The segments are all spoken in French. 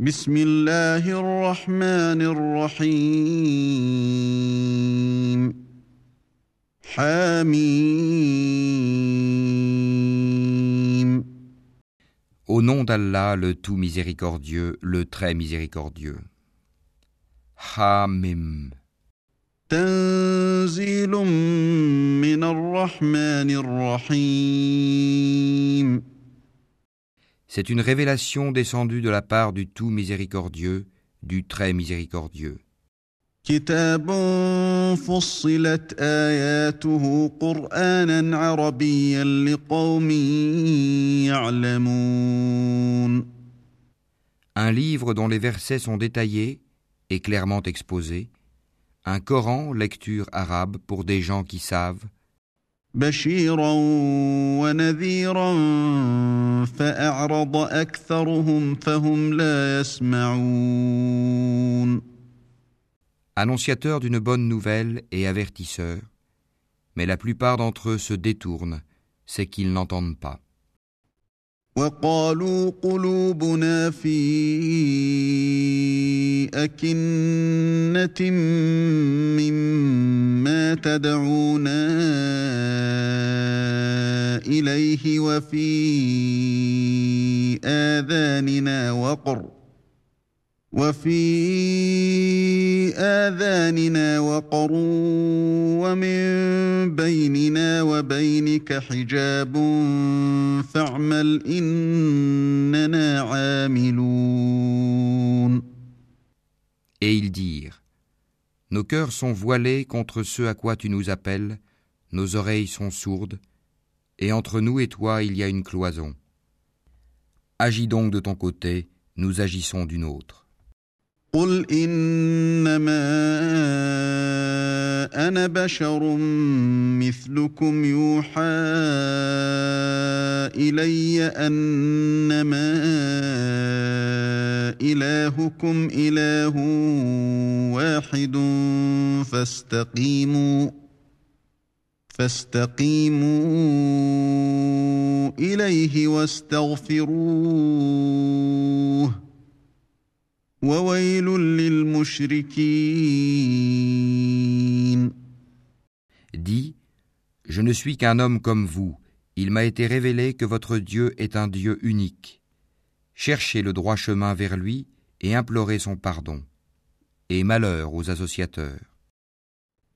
بسم الله الرحمن الرحيم حميم Au nom d'Allah, le tout miséricordieux, le très miséricordieux. Hamim. تنزيل من الرحمن الرحيم C'est une révélation descendue de la part du tout miséricordieux, du très miséricordieux. كتاب فصلت آياته قرآنا عربيا لقوم يعلمون Un livre dont les versets sont détaillés et clairement exposés. Un Coran, lecture arabe pour des gens qui savent. بشيرا ونذيرا فأعرض أكثرهم فهم لا يسمعون Annonciateur d'une bonne nouvelle et avertisseur. Mais la plupart d'entre eux se détournent, c'est qu'ils n'entendent pas. وقالوا قلوبنا في أكنة مما تدعونا إليه وفي آذاننا وقر وفي آذاننا وقر ومن بيننا وبينك حجاب فاعمل إننا عاملون Et ils dirent Nos cœurs sont voilés contre ce à quoi tu nous appelles, nos oreilles sont sourdes, et entre nous et toi il y a une cloison. Agis donc de ton côté, nous agissons d'une autre. قل إنما أنا بشر مثلكم يوحى إلي أنما إلهكم إله واحد فاستقيموا فاستقيموا إليه واستغفروه وويل للمشركين Dis Je ne suis qu'un homme comme vous. Il m'a été révélé que votre Dieu est un Dieu unique. Cherchez le droit chemin vers lui et implorez son pardon. Et malheur aux associateurs.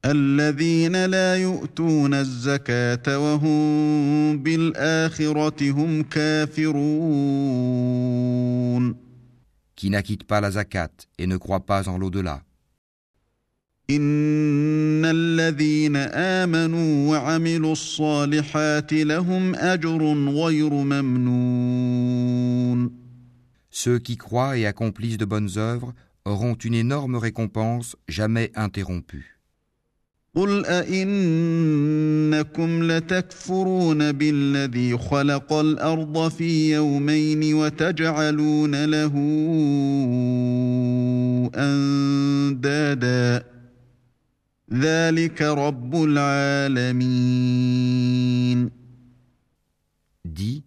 الذين لا يؤتون الزكاة وهم بالآخرة هم كافرون qui n'acquittent pas la zakat et ne croient pas en l'au-delà. إن الذين آمنوا وعملوا الصالحات لهم أجر غير ممنون Ceux qui croient et accomplissent de bonnes œuvres auront une énorme récompense jamais interrompue. قل أئنكم لتكفرون بالذي خلق الأرض في يومين وتجعلون له أندادا ذلك رب العالمين Dis,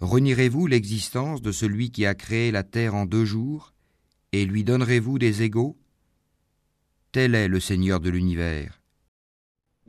renierez-vous l'existence de celui qui a créé la terre en deux jours, et lui donnerez-vous des égaux Tel est le Seigneur de l'univers.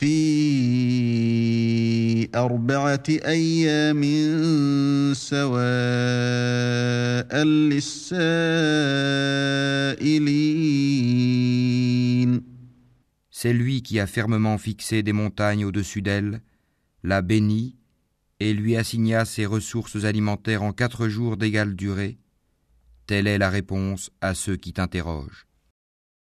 في أربعة أيام سواء للسائلين C'est lui qui a fermement fixé des montagnes au-dessus d'elle, l'a bénie, et lui assigna ses ressources alimentaires en quatre jours d'égale durée. Telle est la réponse à ceux qui t'interrogent.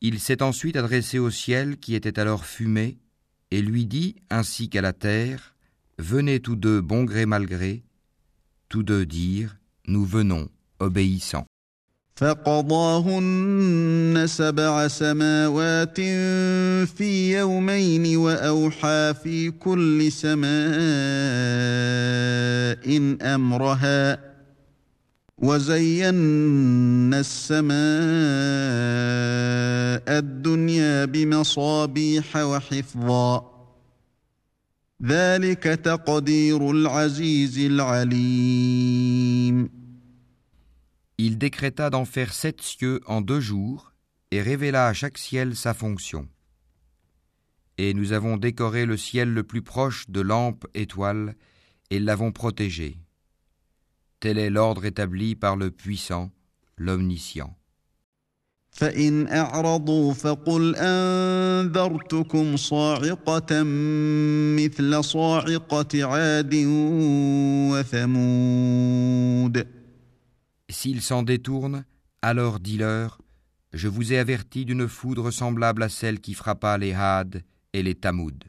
Il s'est ensuite adressé au ciel qui était alors fumé et lui dit ainsi qu'à la terre Venez tous deux bon gré mal gré tous deux dirent Nous venons obéissants فقضاهن سبع سماوات في يومين واوحى في كل سماء امرها وزينا السماء الدنيا بمصابيح وحفظا ذلك تقدير العزيز العليم Il décréta d'en faire sept cieux en deux jours et révéla à chaque ciel sa fonction. Et nous avons décoré le ciel le plus proche de lampes étoiles et l'avons protégé. Tel est l'ordre établi par le puissant, l'omniscient. S'ils s'en détournent, alors dis-leur, je vous ai averti d'une foudre semblable à celle qui frappa les Had et les Tamoud.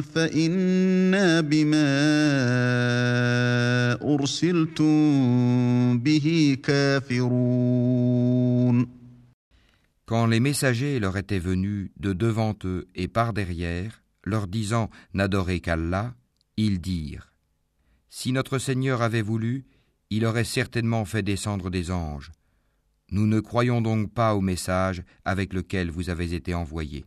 فإنا بما أرسلتم به كافرون Quand les messagers leur étaient venus de devant eux et par derrière, leur disant N'adorez qu'Allah, ils dirent Si notre Seigneur avait voulu, il aurait certainement fait descendre des anges. Nous ne croyons donc pas au message avec lequel vous avez été envoyés.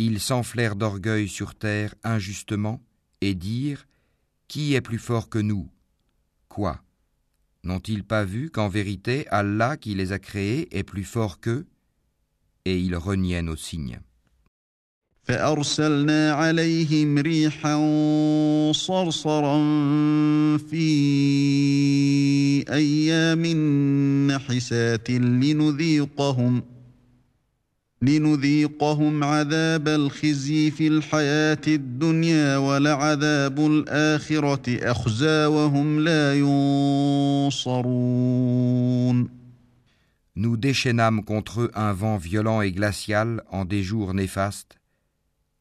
ils s'enflèrent d'orgueil sur terre injustement et dirent Qui est plus fort que nous Quoi N'ont-ils pas vu qu'en vérité Allah qui les a créés est plus fort qu'eux Et ils reniennent nos signes. فأرسلنا عليهم ريحا صرصرا في أيام نحسات لنذيقهم لنذيقهم عذاب الخزي في الحياة الدنيا ولعذاب الآخرة أخزى وهم لا ينصرون Nous déchaînâmes contre eux un vent violent et glacial en des jours néfastes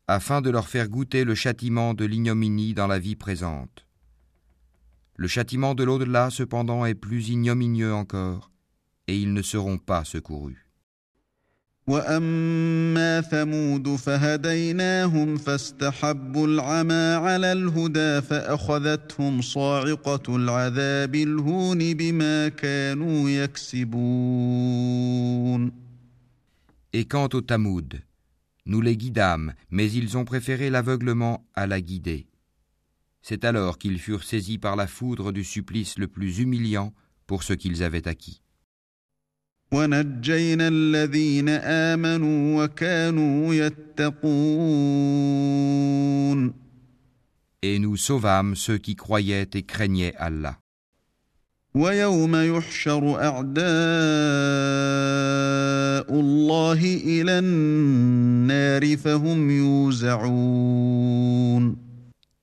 afin de leur faire goûter le châtiment de l'ignominie dans la vie présente. Le châtiment de l'au-delà, cependant, est plus ignominieux encore, et ils ne seront pas secourus. Et quant au Tamoud, nous les guidâmes, mais ils ont préféré l'aveuglement à la guider. C'est alors qu'ils furent saisis par la foudre du supplice le plus humiliant pour ce qu'ils avaient acquis. Et nous sauvâmes ceux qui croyaient et craignaient Allah. ويوم يحشر أعداء الله إلى النار فهم يوزعون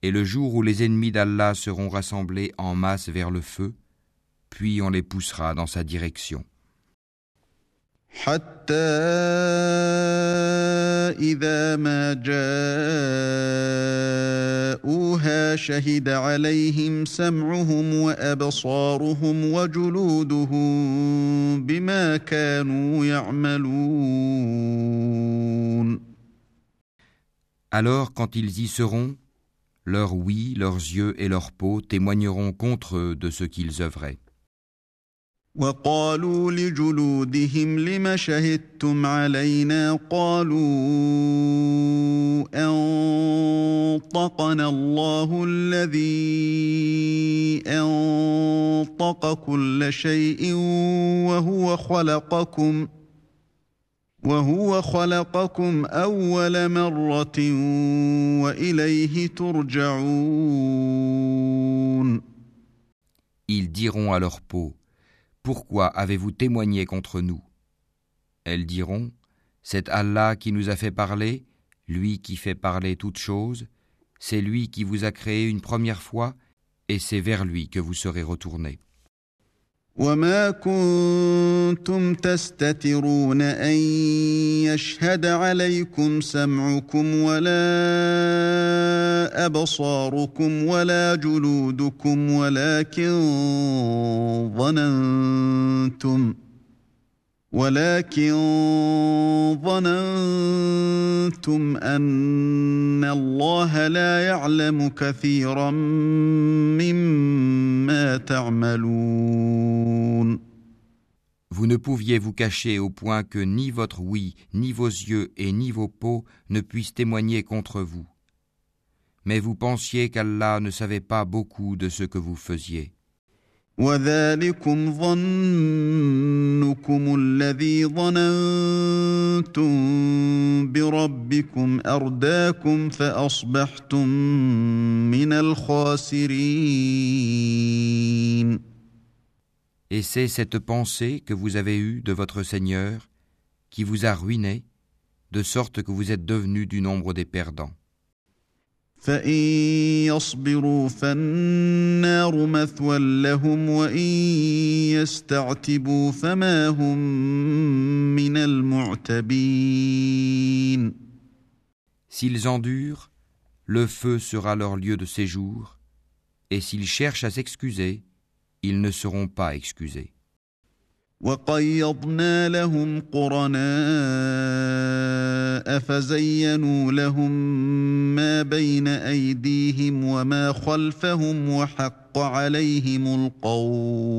Et le jour où les ennemis d'Allah seront rassemblés en masse vers le feu, puis on les poussera dans sa direction. حتى إذا ما جاءوها شهد عليهم سمعهم وأبصارهم وجلودهم بما كانوا يعملون Alors quand ils y seront, leurs oui, leurs yeux et leurs peaux témoigneront contre eux de ce qu'ils œuvraient. وقالوا لجلودهم لم شهدتم علينا؟ قالوا أنطقنا الله الذي أنطق كل شيء وهو خلقكم وهو خلقكم أول مرة وإليه ترجعون. Ils diront à leur peau Pourquoi avez-vous témoigné contre nous? Elles diront, C'est Allah qui nous a fait parler, lui qui fait parler toutes choses, c'est lui qui vous a créé une première fois, et c'est vers lui que vous serez retournés. وما كنتم تستترون ان يشهد عليكم سمعكم ولا ابصاركم ولا جلودكم ولكن ظننتم ولكن ظننتم أن الله لا يعلم كثيرا مما تعملون Vous ne pouviez vous cacher au point que ni votre oui, ni vos yeux et ni vos peaux ne puissent témoigner contre vous. mais vous pensiez qu'Allah ne savait pas beaucoup de ce que vous faisiez. Et c'est cette pensée que vous avez eue de votre Seigneur qui vous a ruiné, de sorte que vous êtes devenu du nombre des perdants. فإن يصبروا فالنار مثوى لهم وإن يستعتبوا فما هم من المعتبين S'ils endurent, le feu sera leur lieu de séjour, et s'ils cherchent à s'excuser, ils ne seront pas excusés. وقيضنا لهم قرناء فزينوا لهم ما بين أيديهم وما خلفهم وحق عليهم القول.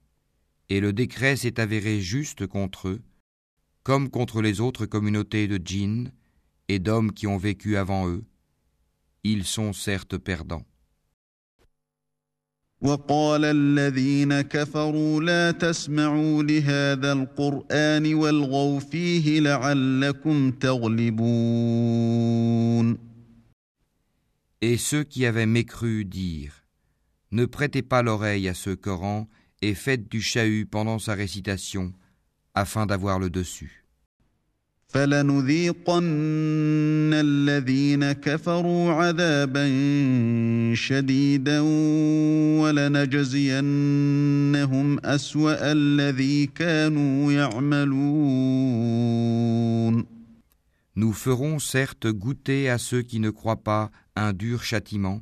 et le décret s'est avéré juste contre eux, comme contre les autres communautés de djinns et d'hommes qui ont vécu avant eux. Ils sont certes perdants. Et ceux qui avaient mécru dirent Ne prêtez pas l'oreille à ce Coran et faites du chahut pendant sa récitation afin d'avoir le dessus. Nous ferons certes goûter à ceux qui ne croient pas un dur châtiment,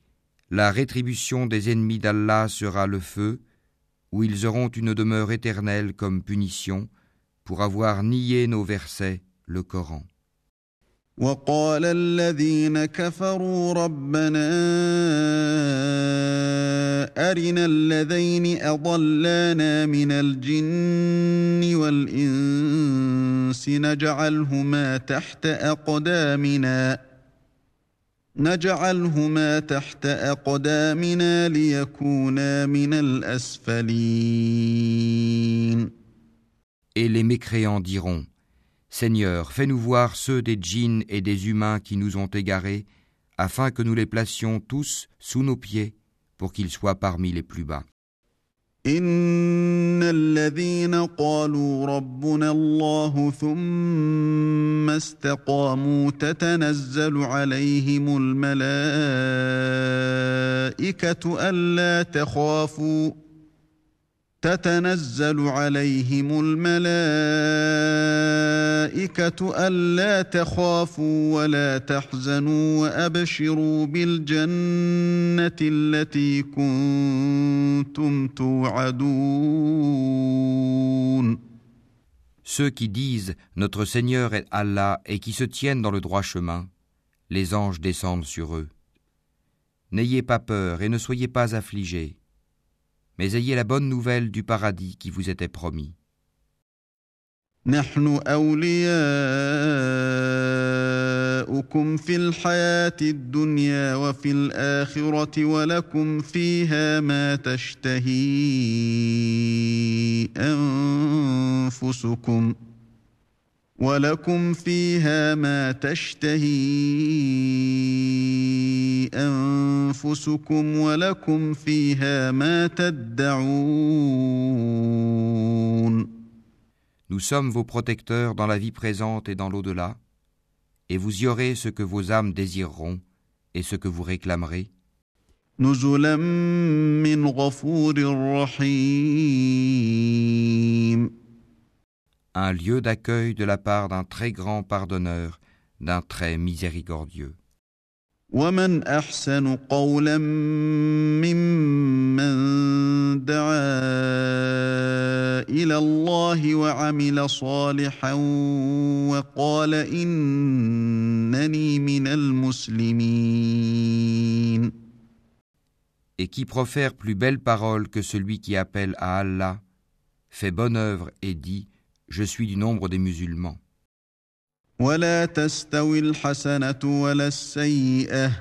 la rétribution des ennemis d'Allah sera le feu, où ils auront une demeure éternelle comme punition pour avoir nié nos versets, le Coran. وقال الذين كفروا ربنا أرنا الذين أضلانا من الجن والإنس نجعلهما تحت أقدامنا نجعلهما تحت أقدامنا ليكونا من الأسفلين Et les mécréants diront Seigneur, fais-nous voir ceux des djinns et des humains qui nous ont égarés, afin que nous les placions tous sous nos pieds, pour qu'ils soient parmi les plus bas. الذين قالوا ربنا الله ثم استقاموا تتنزل عليهم الملائكة ألا تخافوا الملائكة ألا تخافوا ولا تحزنوا وأبشروا بالجنة التي كنتم توعدون Ceux qui disent Notre Seigneur est Allah et qui se tiennent dans le droit chemin, les anges descendent sur eux. N'ayez pas peur et ne soyez pas affligés Mais ayez la bonne nouvelle du paradis qui vous était promis. نحن أولياؤكم في الحياة الدنيا وفي الآخرة ولكم فيها ما تشتهي أنفسكم ولكم فيها ما تشتهي أنفسكم ولكم فيها ما تدعون Nous sommes vos protecteurs dans la vie présente et dans l'au-delà, et vous y aurez ce que vos âmes désireront et ce que vous réclamerez. نزلا من غفور رحيم un lieu d'accueil de la part d'un très grand pardonneur, d'un très miséricordieux. Et qui profère plus belle parole que celui qui appelle à Allah, fait bonne œuvre et dit je suis du nombre des musulmans. ولا تستوي الحسنة ولا السيئة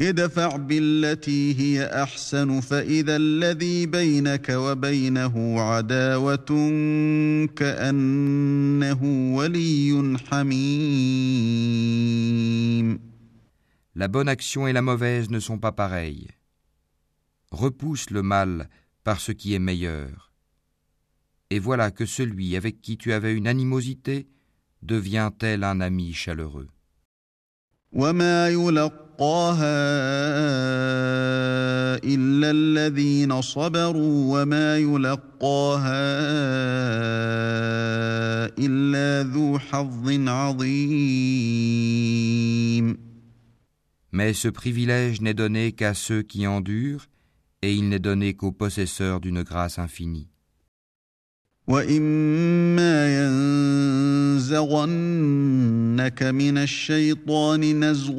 ادفع بالتي هي أحسن فإذا الذي بينك وبينه عداوة كأنه ولي حميم La bonne action et la mauvaise ne sont pas pareilles. Repousse le mal par ce qui est meilleur et voilà que celui avec qui tu avais une animosité devient tel un ami chaleureux. Mais ce privilège n'est donné qu'à ceux qui endurent, et il n'est donné qu'aux possesseurs d'une grâce infinie. واما ينزغنك من الشيطان نزغ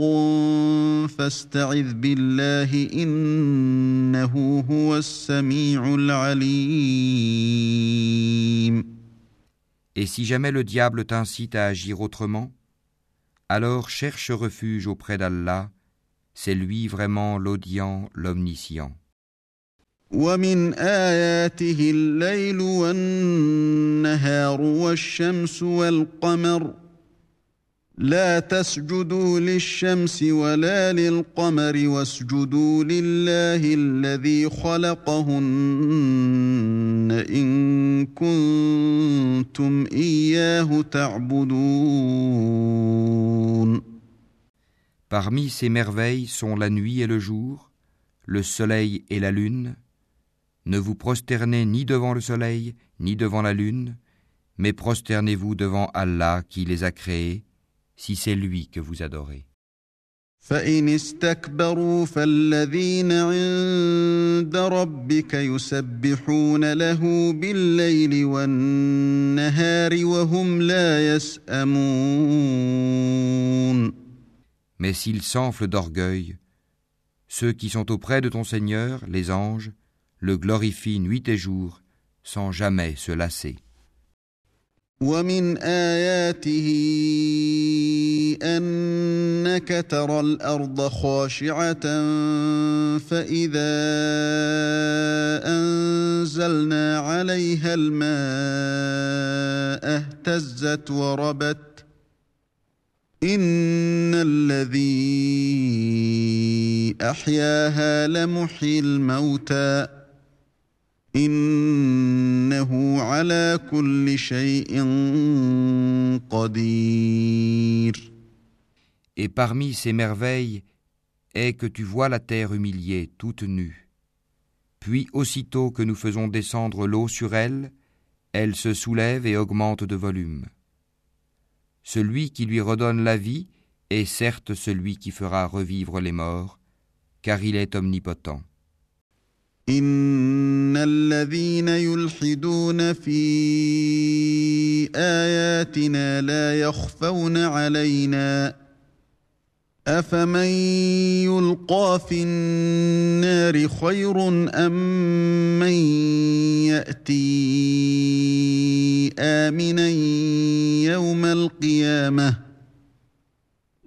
فاستعذ بالله انه هو السميع العليم Et si jamais le diable t'incite à agir autrement, alors cherche refuge auprès d'Allah, c'est lui vraiment l'audient, l'omniscient. ومن آياته الليل والنهار والشمس والقمر. لا تسجدوا للشمس ولا للقمر واسجدوا لله الذي خلقهن إن كنتم إياه تعبدون. Parmi ces merveilles sont la nuit et le jour, le soleil et la lune, Ne vous prosternez ni devant le soleil, ni devant la lune, mais prosternez-vous devant Allah qui les a créés, si c'est lui que vous adorez. فإن استكبروا فالذين عند ربك يسبحون له بالليل والنهار وهم لا يسأمون Mais s'ils s'enflent d'orgueil, ceux qui sont auprès de ton Seigneur, les anges, le glorifient nuit et jour, sans jamais se lasser. ومن آياته أنك ترى الأرض خاشعة فإذا أنزلنا عليها الماء اهتزت وربت إن الذي أحياها لمحيي الموتى إنه على كل شيء قدير Et parmi ces merveilles est que tu vois la terre humiliée, toute nue. Puis aussitôt que nous faisons descendre l'eau sur elle, elle se soulève et augmente de volume. Celui qui lui redonne la vie est certes celui qui fera revivre les morts, car il est omnipotent. ان الذين يلحدون في اياتنا لا يخفون علينا افمن يلقى في النار خير ام من ياتي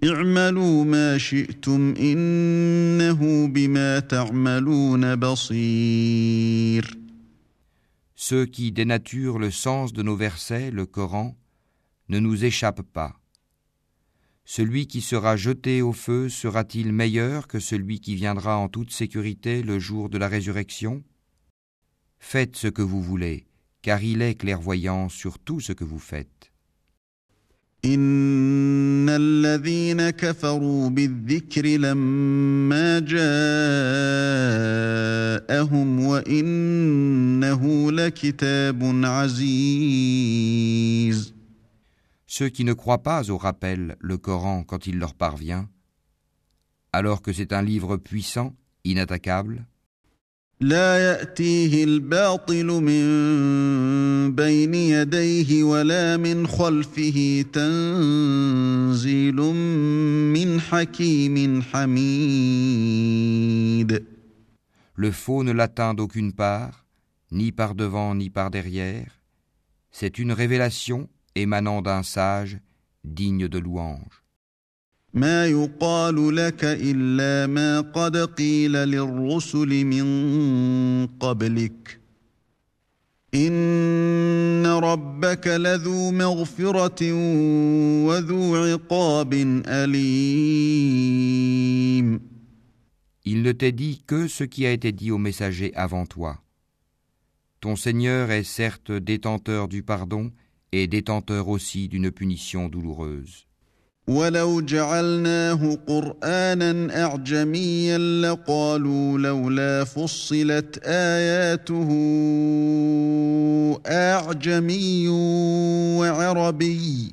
اعملوا ما شئتم انه بما تعملون بصير Ceux qui dénaturent le sens de nos versets, le Coran, ne nous échappent pas. Celui qui sera jeté au feu sera-t-il meilleur que celui qui viendra en toute sécurité le jour de la résurrection Faites ce que vous voulez, car il est clairvoyant sur tout ce que vous faites. ان الذين كفروا بالذكر لما جاءهم وانه لكتاب عزيز Ceux qui ne croient pas au rappel, le Coran, quand il leur parvient, alors que c'est un livre puissant, inattaquable, لا ياتيه الباطل من بين يديه ولا من خلفه تنزيل من حكيم حميد le faux ne l'atteint d'aucune part, ni par devant ni par derrière. C'est une révélation émanant d'un sage digne de louange. ما يقال لك الا ما قد قيل للرسل من قبلك ان ربك لذو مغفره وذو عقاب اليم Il ne t'est dit que ce qui a été dit aux messagers avant toi. Ton Seigneur est certes détenteur du pardon et détenteur aussi d'une punition douloureuse. ولو جعلناه قرآنا أعجميا لقالوا لولا فصلت آياته أعجمي وعربي.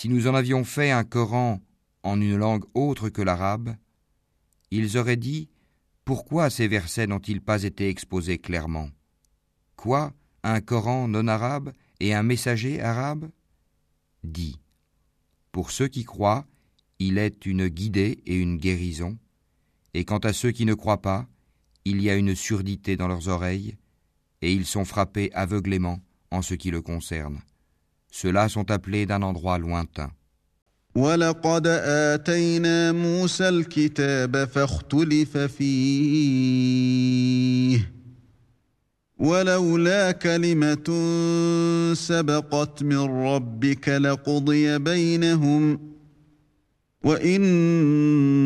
Si nous en avions fait un Coran en une langue autre que l'arabe, ils auraient dit Pourquoi ces versets n'ont-ils pas été exposés clairement? Quoi Un Coran non arabe et un messager arabe? Dit Pour ceux qui croient, il est une guidée et une guérison, et quant à ceux qui ne croient pas, il y a une surdité dans leurs oreilles, et ils sont frappés aveuglément en ce qui le concerne. Ceux-là sont appelés d'un endroit lointain. ولقد آتينا موسى الكتاب فاختلف فيه ولولا كلمة سبقت من ربك لقضي بينهم وإنهم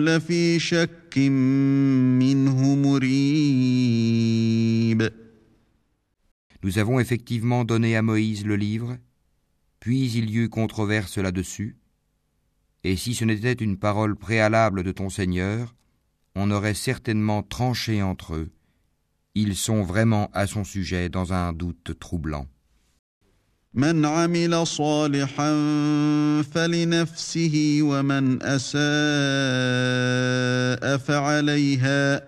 لفي شك منه مريب Nous avons effectivement donné à Moïse le livre, puis il y eut controverse là-dessus, et si ce n'était une parole préalable de ton Seigneur, on aurait certainement tranché entre eux. Ils sont vraiment à son sujet dans un doute troublant. من عمل صالحا فلنفسه ومن اساء فعليها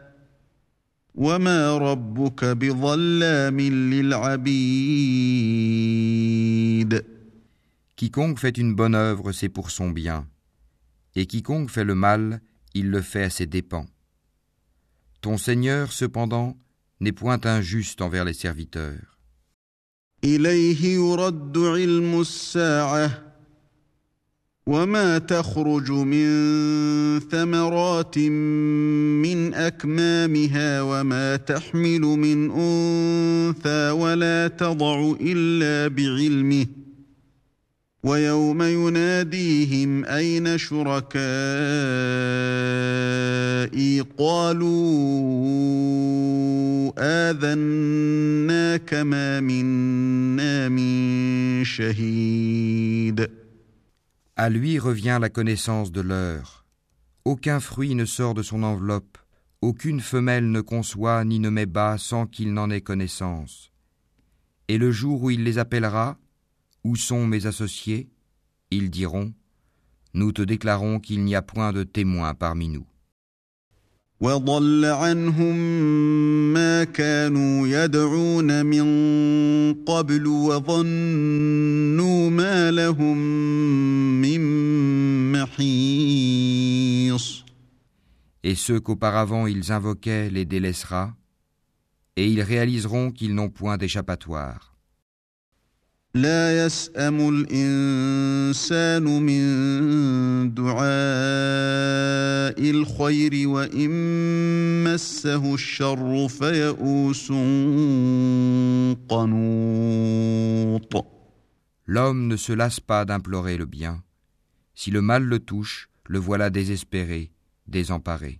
وما ربك بظلام للعبيد Quiconque fait une bonne œuvre, c'est pour son bien, et quiconque fait le mal, il le fait à ses dépens. Ton Seigneur, cependant, n'est point injuste envers les serviteurs. اليه يرد علم الساعه وما تخرج من ثمرات من اكمامها وما تحمل من انثى ولا تضع الا بعلمه ويوم يناديهم اين شركائي قالوا اذناك ما منا من شهيد À lui revient la connaissance de l'heure. Aucun fruit ne sort de son enveloppe, aucune femelle ne conçoit ni ne met bas sans qu'il n'en ait connaissance. Et le jour où il les appellera, Où sont mes associés? Ils diront Nous te déclarons qu'il n'y a point de témoins parmi nous. Et ceux qu'auparavant ils invoquaient les délaissera, et ils réaliseront qu'ils n'ont point d'échappatoire. لا يسأم الإنسان من دعاء الخير وإن مسه الشر فيئوس قنوط L'homme ne se lasse pas d'implorer le bien. Si le mal le touche, le voilà désespéré, désemparé.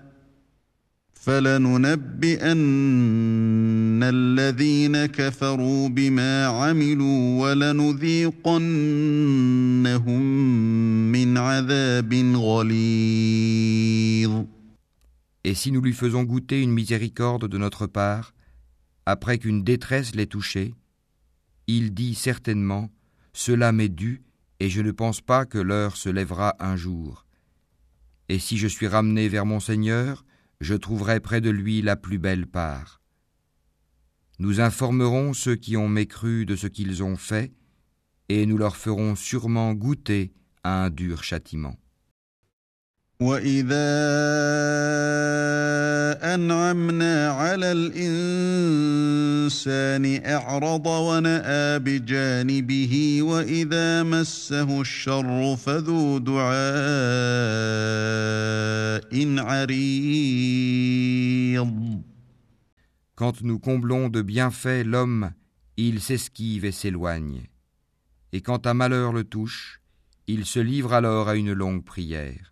فلننبئن الذين كفروا بما عملوا ولنذيقنهم من عذاب غليظ Et si nous lui faisons goûter une miséricorde de notre part, après qu'une détresse l'ait touché, il dit certainement Cela m'est dû, et je ne pense pas que l'heure se lèvera un jour. Et si je suis ramené vers mon Seigneur, je trouverai près de lui la plus belle part. Nous informerons ceux qui ont mécru de ce qu'ils ont fait, et nous leur ferons sûrement goûter à un dur châtiment. Quand nous comblons de bienfaits l'homme, il s'esquive et s'éloigne. Et quand un malheur le touche, il se livre alors à une longue prière.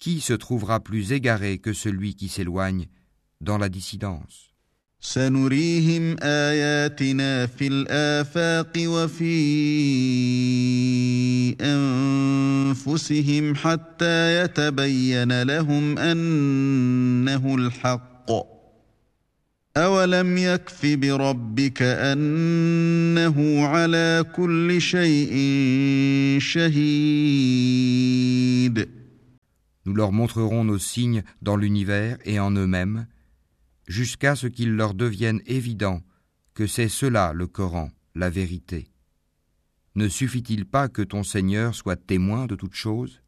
qui se trouvera plus égaré que celui qui s'éloigne dans la dissidence? سنريهم آياتنا في الآفاق وفي أنفسهم حتى يتبين لهم أنه الحق أولم يكف بربك أنه على كل شيء شهيد Nous leur montrerons nos signes dans l'univers et en eux-mêmes jusqu'à ce qu'il leur devienne évident que c'est cela le Coran, la vérité. Ne suffit-il pas que ton Seigneur soit témoin de toutes choses?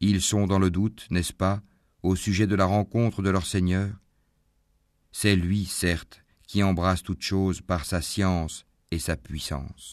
Ils sont dans le doute, n'est-ce pas, au sujet de la rencontre de leur Seigneur? C'est lui, certes, qui embrasse toute chose par sa science et sa puissance.